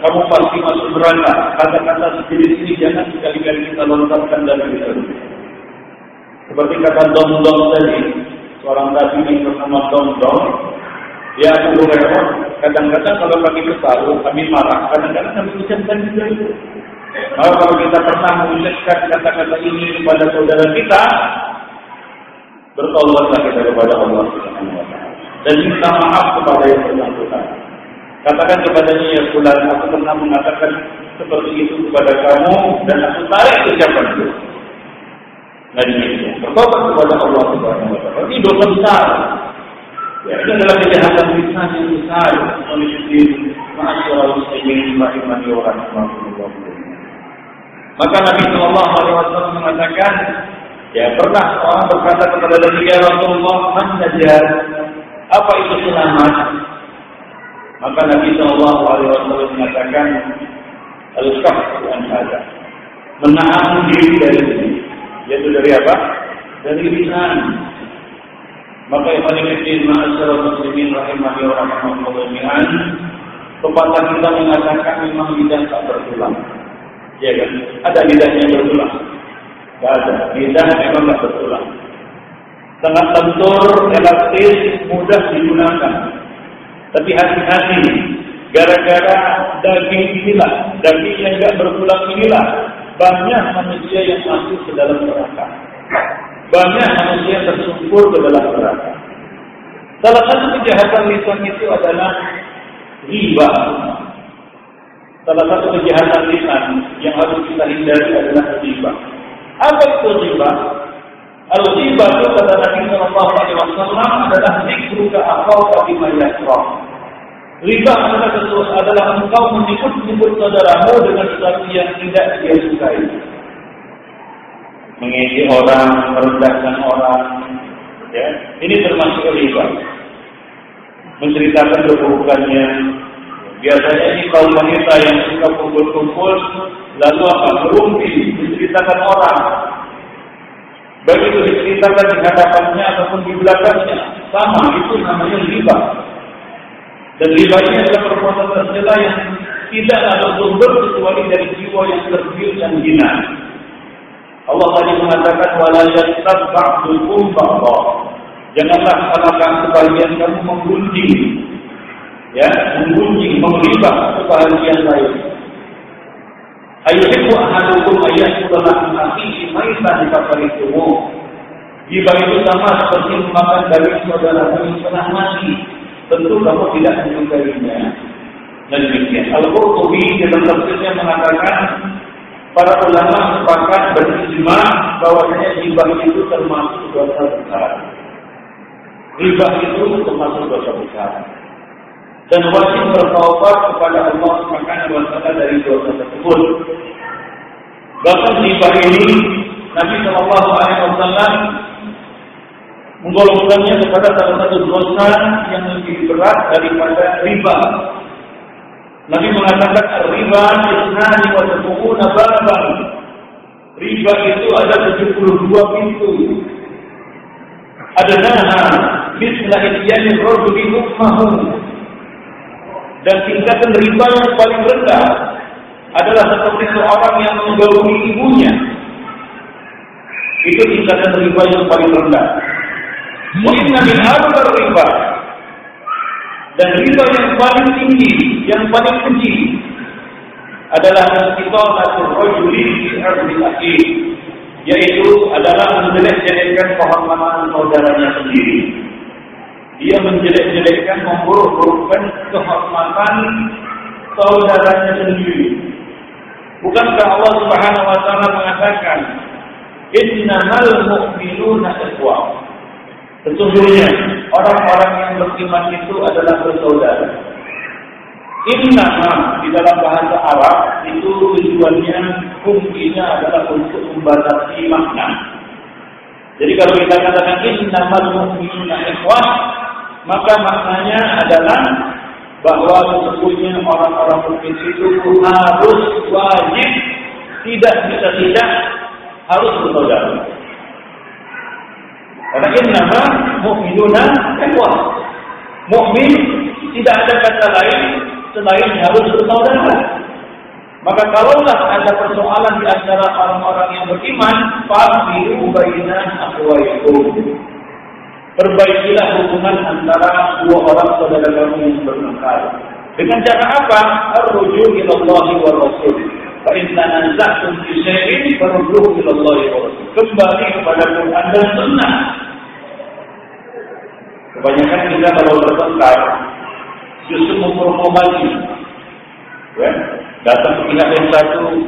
Kamu pasti masuk neraka. Kata-kata sejenis ini jangan sekali-kali kita lontarkan dari kita. Seperti kata Dom Dom tadi, seorang tabi yang bernama Dom Dom, ya Abu Hurairah, kadang-kadang kalau kami kesal, kami marah, kadang-kadang kami ucapkan juga itu. Kalau kalau kita pernah mengucapkan kata-kata ini kepada saudara kita, bertobatlah kita kepada Allah Subhanahu wa taala dan minta maaf kepada yang bersangkutan. Katakan kepadanya ya fulan, aku pernah mengatakan seperti itu kepada kamu dan aku tarik itu. Nah demikian. Bertobat kepada Allah Subhanahu wa taala. Ini dosa besar. Ya, ini adalah kejahatan lisan yang besar. Muslimin, ma'asyiral muslimin rahimani wa rahimakumullah. Maka Nabi Shallallahu Alaihi Wasallam mengatakan, ya pernah orang berkata kepada Nabi ya Rasulullah, man najat? Apa itu selamat? Maka Nabi Shallallahu Alaihi Wasallam mengatakan, al-kafru hada. Menahan diri dari ini. Yaitu dari apa? Dari lisan. Maka yang paling penting ma'asyarul muslimin rahimahni wa rahimahullah Pepatah kita mengatakan memang lidah tak bertulang. Ya kan? Ada lidahnya bertulang. Tidak ada. Lidah memang tak bertulang. Sangat lentur, elastis, mudah digunakan. Tapi hati-hati. Gara-gara daging inilah, daging yang tidak bertulang inilah, banyak manusia yang masuk ke dalam neraka. Banyak manusia yang tersungkur ke dalam neraka. Salah satu kejahatan lisan itu adalah riba. Salah satu kejahatan lisan yang harus kita hindari adalah riba. Apa itu riba? Al-riba itu kata Nabi Sallallahu Alaihi Wasallam adalah zikru ke akal bima yasrah. Riba adalah sesuatu adalah engkau menyebut-nyebut saudaramu dengan sesuatu yang tidak dia sukai. Mengisi orang, merendahkan orang, ya. Ini termasuk riba. Menceritakan keburukannya. Biasanya ini kaum wanita yang suka kumpul-kumpul, lalu apa? Berumpi, menceritakan orang. Baik itu diceritakan di hadapannya ataupun di belakangnya. Sama, itu namanya riba. Dan riba ini adalah perbuatan tercela yang tidak ada sumber kecuali dari jiwa yang terbius dan hina. Allah tadi mengatakan wala yastab ba'dukum ba'dha. Janganlah salahkan sebagian kamu menggunjing. Ya, menggunjing, mengribah kebahagiaan lain. Ayyuhibbu ahadukum ayyakula lakum akhihi maitan kafaritumu. Riba itu sama seperti memakan daging saudara yang setengah mati. Tentu kamu tidak menyukainya. Dan demikian. Al-Qurtubi dalam tafsirnya mengatakan para ulama sepakat berijma bahwasanya riba itu termasuk dosa besar. Riba itu termasuk dosa besar. Dan wajib bertaubat kepada Allah Subhanahu wa taala dari dosa tersebut. Bahkan riba ini Nabi Shallallahu Alaihi Wasallam menggolongkannya kepada salah satu dosa yang lebih berat daripada riba. Nabi mengatakan riba isnani wa sabuna baban. Riba itu ada 72 pintu. Ada naha mislah isyani rajuli ummahu. Dan tingkatan riba yang paling rendah adalah seperti seorang yang menggauli ibunya. Itu tingkatan riba yang paling rendah. Mungkin Nabi akbar riba dan riba yang paling tinggi, yang paling keji adalah istiqamatul rajuli fi ardi akhi yaitu adalah menjelek-jelekkan kehormatan saudaranya sendiri. Dia menjelek-jelekkan, memburuk-burukkan kehormatan saudaranya sendiri. Bukankah Allah Subhanahu wa taala mengatakan, "Innamal mu'minuna ikhwah." Sesungguhnya orang-orang yang beriman itu adalah bersaudara. Innama di dalam bahasa Arab itu tujuannya fungsinya adalah untuk membatasi makna. Jadi kalau kita katakan innamal mu'minuna ikhwah, maka maknanya adalah bahwa sesungguhnya orang-orang mukmin itu harus wajib tidak bisa tidak harus bersaudara. Karena innama mu'minuna ikhwah. Mukmin tidak ada kata lain selain harus bersaudara. Maka kalaulah ada persoalan di antara orang-orang yang beriman, fasiru baina akhwaikum. Perbaikilah hubungan antara dua orang saudara kamu yang bertengkar. Dengan cara apa? Ar-ruju ila Allah wa Rasul. Fa in tanaza'tum fi ila Allah wa Rasul. Kembali kepada Quran dan Sunnah. Kebanyakan kita kalau bertengkar justru memprovokasi. Ya, datang ke pihak yang satu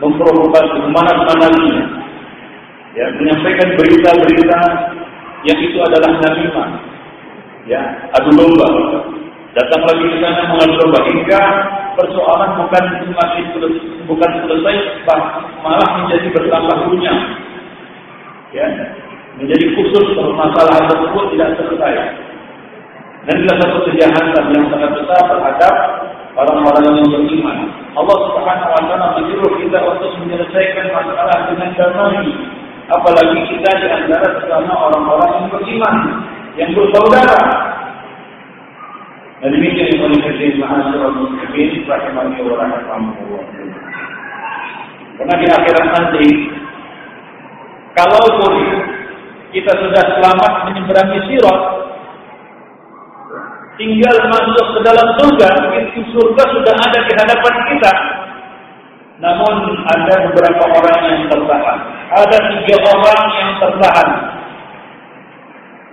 memprovokasi mana-mananya ya menyampaikan berita-berita yang itu adalah namimah ya adu domba datang lagi ke sana mengadu domba hingga persoalan bukan semakin bukan selesai malah menjadi bertambah runyam. Ya menjadi khusus masalah tersebut tidak selesai. Dan adalah satu kejahatan yang sangat besar terhadap orang-orang yang beriman. Allah Subhanahu wa taala menyuruh kita untuk menyelesaikan masalah dengan damai. Apalagi kita di antara sesama orang-orang yang beriman, yang bersaudara. Dan demikian yang paling penting mahasiswa muslimin rahimani wa rahmatullah. Karena di akhirat nanti, kalaupun kita sudah selamat menyeberangi sirat, tinggal masuk ke dalam surga, pintu surga sudah ada di hadapan kita. Namun ada beberapa orang yang tertahan. Ada tiga orang yang tertahan.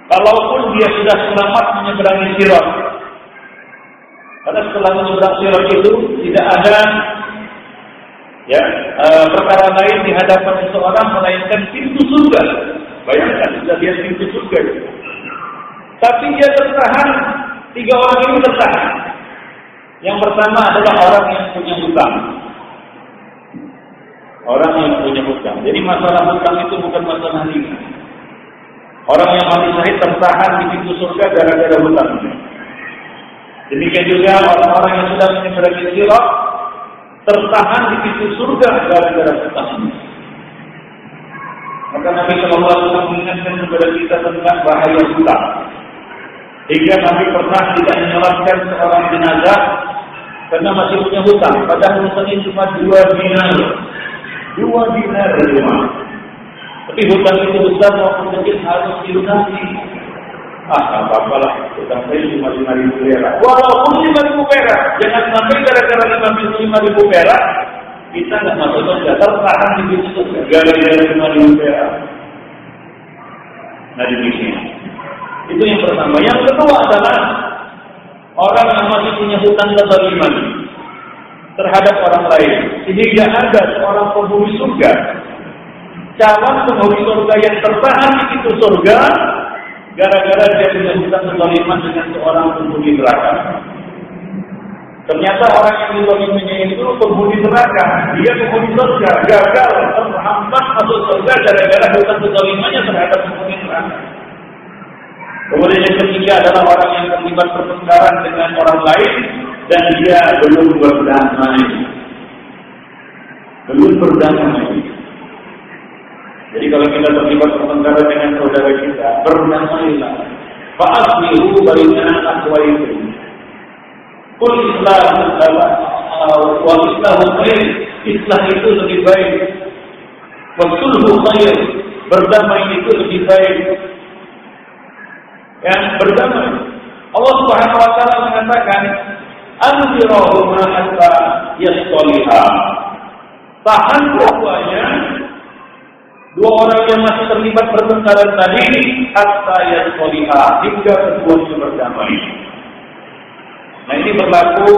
Kalaupun dia sudah selamat menyeberangi sirat. Karena setelah menyeberang sirat itu tidak ada ya e, perkara lain di hadapan seseorang melainkan pintu surga. Bayangkan sudah lihat pintu surga. Tapi dia tertahan Tiga orang ini tertahan. Yang pertama adalah orang yang punya hutang. Orang yang punya hutang. Jadi masalah hutang itu bukan masalah ringan. Orang yang mati syahid tertahan di pintu surga gara-gara hutang. Demikian juga orang-orang yang sudah menyeberangi sirat tertahan di pintu surga gara-gara hutang. Maka Nabi Shallallahu mengingatkan kepada kita tentang bahaya hutang. Hingga Nabi pernah tidak menyolatkan seorang jenazah karena masih punya hutang. Padahal hutangnya cuma dua dinar. Dua dinar rumah. Tapi hutang itu besar maupun kecil harus dilunasi. Ah, apa-apa lah. Hutang saya cuma lima ribu perak. Walaupun lima ribu perak. Jangan sampai gara-gara lima ribu perak kita nggak masuk surga. Tertahan di situ gara-gara lima ribu perak. Nah demikian. Itu yang pertama. Yang kedua adalah orang yang masih punya hutang kezaliman terhadap orang lain. Sehingga ada seorang penghuni surga, calon penghuni surga yang tertahan di pintu surga, gara-gara dia punya hutang kezaliman dengan seorang penghuni neraka. Ternyata orang yang dizaliminya itu penghuni neraka, dia penghuni surga, gagal terhambat masuk surga gara-gara hutang kezalimannya terhadap penghuni neraka. Kemudian yang ketiga adalah orang yang terlibat pertengkaran dengan orang lain dan dia belum berdamai. Belum berdamai. Jadi kalau kita terlibat pertengkaran dengan saudara kita, berdamailah. Fa'aslihu baina akhwaikum. Kul Islam wa Islam khair. Islam itu lebih baik. Wa sulhu khair. Berdamai itu lebih baik yang berdamai. Allah Subhanahu wa taala mengatakan, "Anzirahuma hatta yastaliha." Tahan keduanya Dua orang yang masih terlibat pertengkaran tadi hatta yasoliha hingga keduanya berdamai. Nah ini berlaku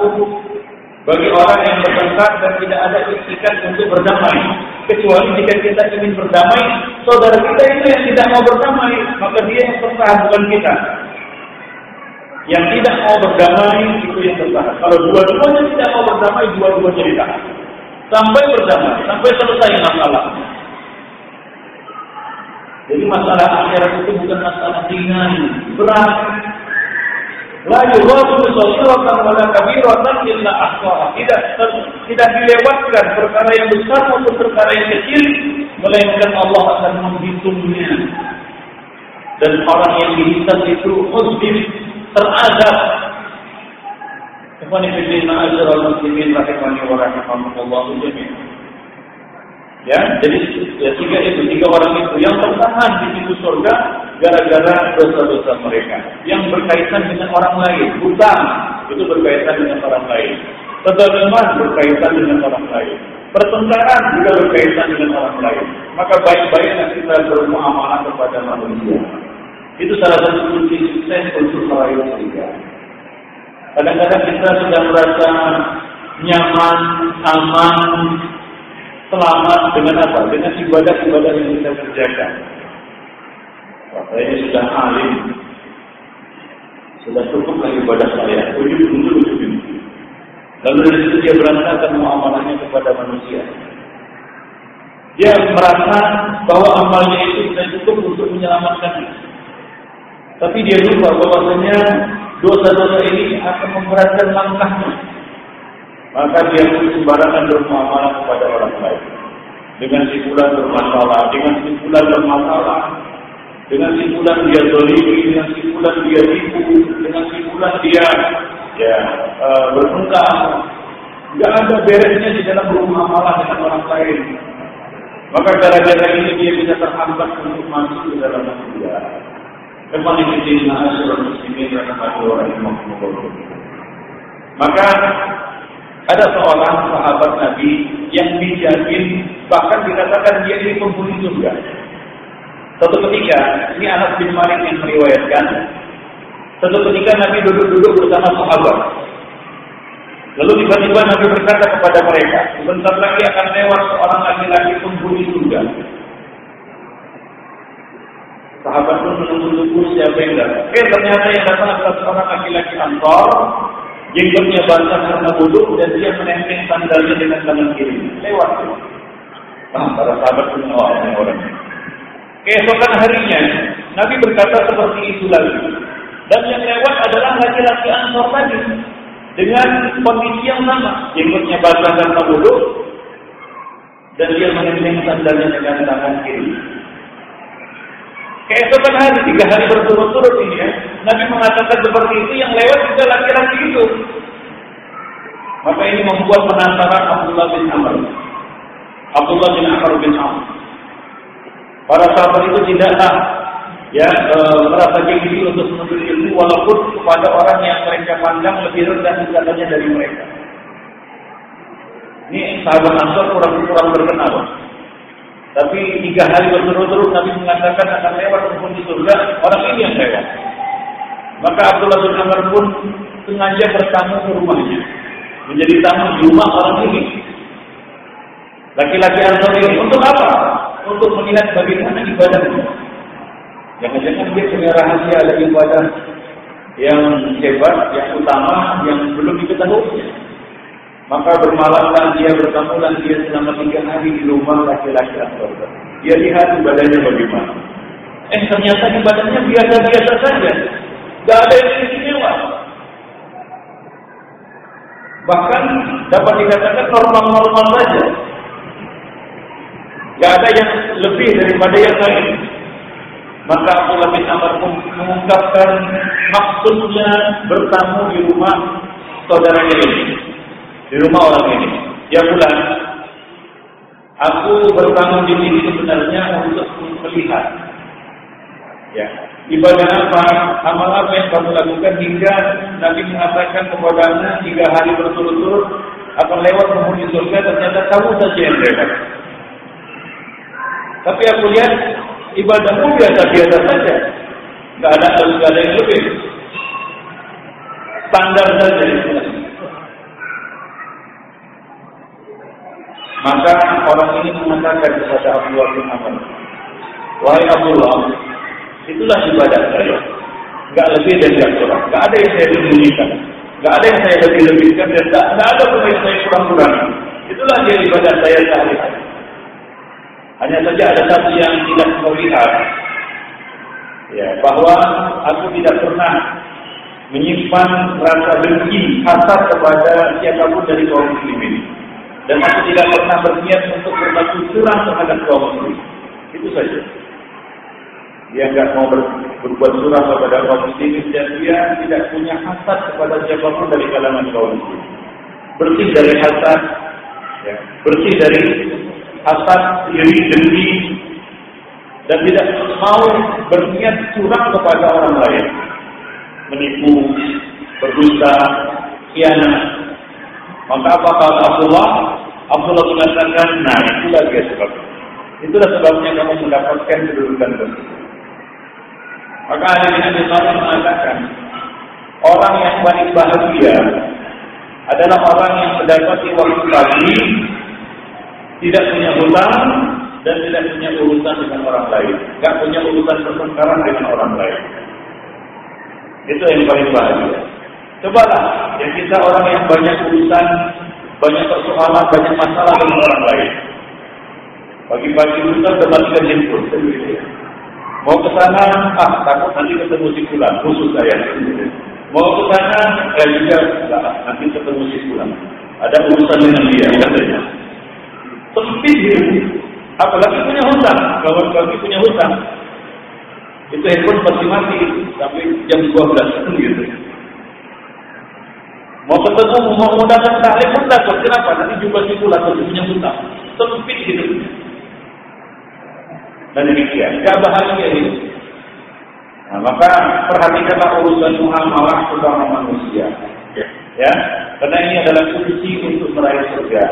bagi orang yang bertengkar dan tidak ada istikan untuk berdamai. Kecuali jika kita ingin berdamai, saudara kita itu yang tidak mau berdamai, maka dia yang bertahan bukan kita. Yang tidak mau berdamai itu yang bertahan. Kalau dua-duanya tidak mau berdamai, dua-duanya ditahan. Sampai berdamai, sampai selesai masalah. Jadi masalah akhirat itu bukan masalah ringan, berat. La yughadu saghiratan wala kabiratan illa ahsaha. Tidak tidak dilewatkan perkara yang besar maupun perkara yang kecil melainkan Allah akan menghitungnya. Dan orang yang dihitung itu muslim teradab. Ikhwani fillah ma'asyiral muslimin rahimani wa rahimakumullah jami'an. Ya, jadi ya, tiga itu tiga orang itu yang bertahan di pintu surga gara-gara dosa-dosa mereka yang berkaitan dengan orang lain, hutang itu berkaitan dengan orang lain, kezaliman berkaitan dengan orang lain, pertengkaran juga berkaitan dengan orang lain. Maka baik-baiknya kita bermuamalah kepada manusia. Itu salah satu kunci sukses untuk meraih surga. Kadang-kadang kita sudah merasa nyaman, aman, selamat dengan apa? Dengan ibadah-ibadah yang kita kerjakan. Saya sudah alim, sudah cukup lagi ibadah saya, ujung ujung ujung. Lalu dari situ dia berantakan muamalahnya kepada manusia. Dia merasa bahwa amalnya itu sudah cukup untuk menyelamatkan Tapi dia lupa bahwasanya dosa-dosa ini akan memberatkan langkahnya. Maka dia pun sembarangan bermuamalah kepada orang lain. Dengan simpulan bermasalah, dengan simpulan bermasalah, dengan simpulan dia zalimi, dengan simpulan dia tipu, dengan simpulan dia ya e, bertengkar. Tidak ada beresnya di dalam bermuamalah dengan orang lain. Maka gara-gara ini dia bisa terhambat untuk masuk ke dalam surga. Memang ini nasrul muslimin rahimahullah. Maka ada seorang sahabat Nabi yang dijamin bahkan dikatakan dia ini penghuni surga. Suatu ketika, ini anak bin Malik yang meriwayatkan, suatu ketika Nabi duduk-duduk bersama sahabat. Lalu tiba-tiba Nabi berkata kepada mereka, sebentar lagi akan lewat seorang laki-laki penghuni surga. Sahabat pun menunggu-nunggu siapa yang datang. Eh ternyata yang datang adalah seorang laki-laki Ansor Jenggotnya basah karena wudhu dan dia menenteng sandalnya dengan tangan kiri. Lewat. Nah, para sahabat pun oh, ini orangnya. Keesokan harinya, Nabi berkata seperti itu lagi. Dan yang lewat adalah laki-laki ansor tadi. Dengan kondisi yang sama. Jenggotnya basah karena wudhu. Dan dia menenteng sandalnya dengan tangan kiri. Keesokan hari, tiga hari berturut-turut ini ya. Nabi mengatakan seperti itu, yang lewat juga laki-laki itu. Maka ini membuat penasaran Abdullah bin Amr. Abdullah bin Amr bin Amr. Para sahabat itu tidaklah ya e, merasa gengsi untuk menuntut ilmu walaupun kepada orang yang mereka pandang lebih rendah tingkatannya dari mereka. Ini sahabat Ansor kurang-kurang berkenal. Tapi tiga hari berturut-turut Nabi mengatakan akan lewat pun di surga orang ini yang lewat. Maka Abdullah bin Amr pun sengaja bertamu ke rumahnya. Menjadi tamu di rumah orang ini. Laki-laki Ansor ini untuk apa? Untuk melihat bagaimana ibadahnya. Jangan-jangan dia punya rahasia ada ibadah yang hebat, yang utama, yang belum diketahui. Maka bermalamlah dia bertamulah dia selama tiga hari di rumah laki-laki Ansor. Dia lihat ibadahnya bagaimana. Eh ternyata ibadahnya biasa-biasa saja. Tidak ada yang istimewa. Bahkan dapat dikatakan normal-normal saja. Tidak ada yang lebih daripada yang lain. Maka Abdullah bin Amr mengungkapkan maksudnya bertamu di rumah saudaranya ini di rumah orang ini. Dia pulang. Aku bertamu di sini sebenarnya untuk melihat. Ya, ibadah apa, amal apa yang kamu lakukan hingga Nabi mengatakan kepadanya tiga hari berturut-turut akan lewat penghuni surga ternyata kamu saja yang lewat. Tapi aku lihat ibadahmu biasa-biasa saja. Gak ada ada yang lebih. Standar saja. Maka orang ini mengatakan kepada Abdullah bin Amr, Wahai Abdullah, itulah ibadah saya. Gak lebih dan gak kurang. Gak ada yang saya sembunyikan. Gak ada yang saya lebih-lebihkan dan gak ada pun yang saya kurang-kurangi. Itulah dia ibadah saya sehari-hari. Hanya saja ada satu yang tidak kau lihat. Ya, bahwa aku tidak pernah menyimpan rasa benci, hasad kepada siapa pun dari kaum muslimin. Dan aku tidak pernah berniat untuk berbatu curang terhadap kaum muslimin. Itu saja. Dia tidak mau ber, berbuat curang kepada kaum muslimin dan dia tidak punya hasad kepada siapa pun dari kalangan kaum muslimin. Bersih dari hasad, ya, bersih dari hasad, iri, dengki, dan tidak mau berniat curang kepada orang lain, menipu, berdusta, khianat. Maka apa kata Abdullah? Abdullah mengatakan, nah itulah dia sebabnya. Itulah sebabnya kamu mendapatkan kedudukan tersebut. Maka Ali bin Abi mengatakan, orang yang paling bahagia adalah orang yang mendapati waktu pagi tidak punya hutang dan tidak punya urusan dengan orang lain. Tidak punya urusan pertengkaran dengan orang lain. Itu yang paling bahagia. Cobalah, yang kita orang yang banyak urusan, banyak persoalan, banyak masalah dengan orang lain. Pagi-pagi hutang kembalikan jemput. Mau ke sana, ah takut nanti ketemu si pulang, khusus saya. Mau ke sana, eh juga nanti ketemu si pulang. Ada urusan dengan dia, katanya sempit hidup. Apalagi punya hutang. Kalau kami punya hutang, itu handphone pasti mati sampai jam 12 gitu. Mau ketemu, mau mengundangkan taklim pun takut. Kenapa? Nanti jumpa pulang pasti punya hutang. Sempit hidupnya. Dan demikian, gak bahagia ini. Nah, maka perhatikanlah urusan muamalah sesama manusia. Ya, karena ini adalah kunci untuk meraih surga.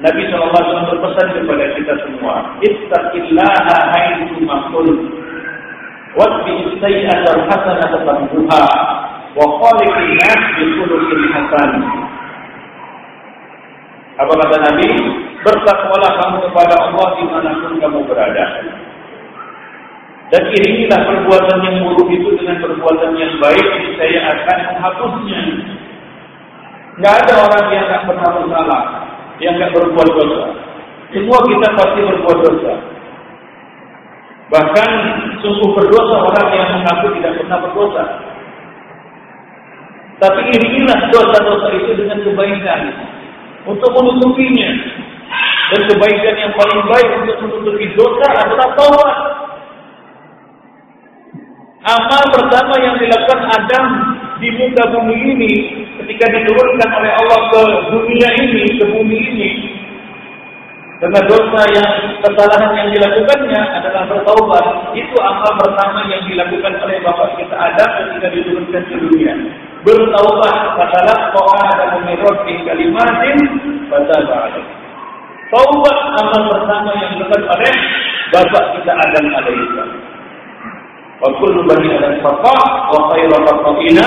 Nabi SAW berpesan kepada kita semua, Istaqillaha haitsu maqul. Wasbi sayyi'atal hasanata tambuha wa khaliqin nas bi khuluqin hasan. Apa kata Nabi? Bertakwalah kamu kepada Allah di mana pun kamu berada. Dan iringilah perbuatan yang buruk itu dengan perbuatan yang baik, saya akan menghapusnya. Nggak ada orang yang tak pernah bersalah yang tidak berbuat dosa. Semua kita pasti berbuat dosa. Bahkan sungguh berdosa orang yang mengaku tidak pernah berdosa. Tapi inilah dosa-dosa itu dengan kebaikan untuk menutupinya. Dan kebaikan yang paling baik untuk menutupi dosa adalah taubat. Amal pertama yang dilakukan Adam di muka bumi ini ketika diturunkan oleh Allah ke dunia ini, ke bumi ini karena dosa yang kesalahan yang dilakukannya adalah bertaubat itu amal pertama yang dilakukan oleh bapak kita Adam ketika diturunkan ke dunia bertaubat katalah bahwa ada di kalimatin pada alaih taubat amal pertama yang dilakukan oleh bapak kita Adam alaihissalam Wa kullu bani adam khata wa khairu khata'ina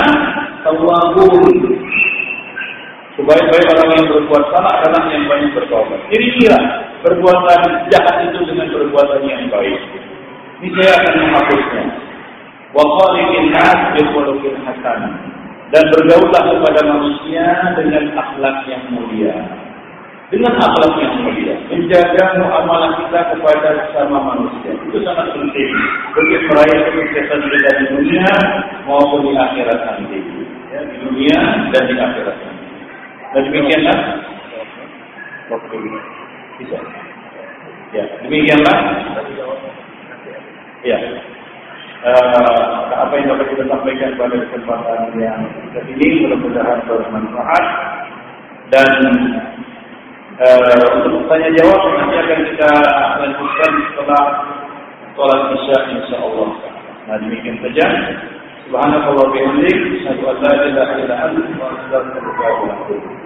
tawwabun. Sebaik-baik orang yang berbuat salah adalah yang banyak bertobat. Jadi kira perbuatan jahat itu dengan perbuatan yang baik. Ini saya akan menghapusnya. Wa khaliqin nas bi khuluqin hasan. Dan bergaulah kepada manusia dengan akhlak yang mulia dengan akhlak yang mulia, menjaga muamalah kita kepada sesama manusia. Itu sangat penting untuk meraih kesuksesan kita di dunia maupun di akhirat nanti. Ya, di dunia dan di akhirat nanti. Dan demikianlah waktu bisa. Ya, demikianlah. Ya. Uh, apa yang dapat kita sampaikan pada kesempatan yang ini mudah-mudahan bermanfaat dan Uh, untuk tanya jawab nanti akan kita lanjutkan setelah sholat isya insya Allah. Nah demikian saja. Subhanakallah bihamdik. Asyhadu an la ilaha illa anta wa astaghfiruka wa atubu